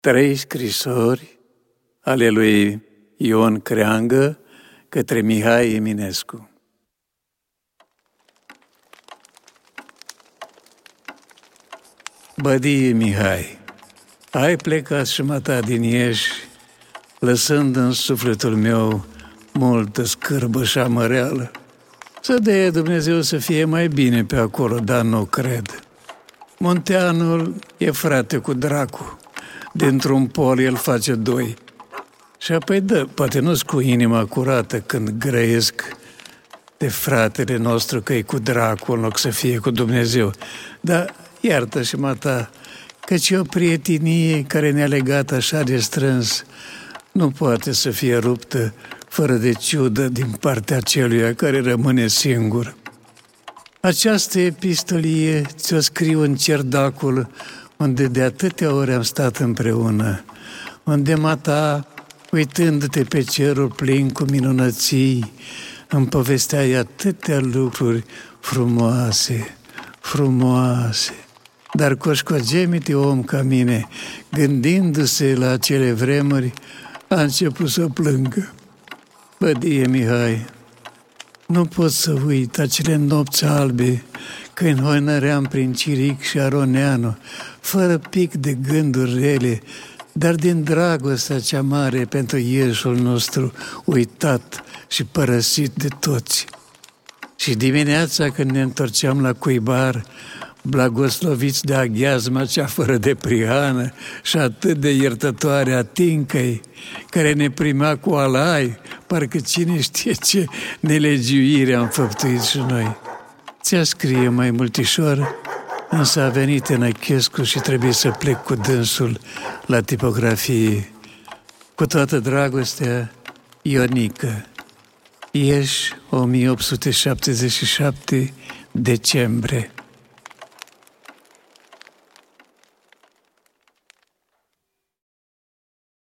Trei scrisori ale lui Ion Creangă către Mihai Eminescu. Bădie Mihai, ai plecat și mata din ieși, lăsând în sufletul meu multă scârbă și amăreală. Să dea Dumnezeu să fie mai bine pe acolo, dar nu cred. Monteanul e frate cu dracu. Dintr-un pol el face doi. Și apoi dă, poate nu-s cu inima curată când grăiesc de fratele nostru că e cu dracu în loc să fie cu Dumnezeu. Dar iartă și mata, căci o prietenie care ne-a legat așa de strâns nu poate să fie ruptă fără de ciudă din partea celuia care rămâne singur. Această epistolie ți-o scriu în cerdacul unde de atâtea ori am stat împreună, unde mata, uitându-te pe cerul plin cu minunății, îmi povesteai atâtea lucruri frumoase, frumoase. Dar coșcogemite om ca mine, gândindu-se la acele vremuri, a început să plângă. Bădie Mihai, nu pot să uit acele nopți albe când hoinăream prin Ciric și Aroneanu, fără pic de gânduri rele, dar din dragostea cea mare pentru ieșul nostru uitat și părăsit de toți. Și dimineața când ne întorceam la cuibar, blagosloviți de aghiazma cea fără de prihană și atât de iertătoare a tincăi, care ne primea cu alai, parcă cine știe ce nelegiuire am făptuit și noi. Ți-a scrie mai multișor, însă a venit în Echescu și trebuie să plec cu dânsul la tipografie. Cu toată dragostea, Ionică. Ieși 1877 decembrie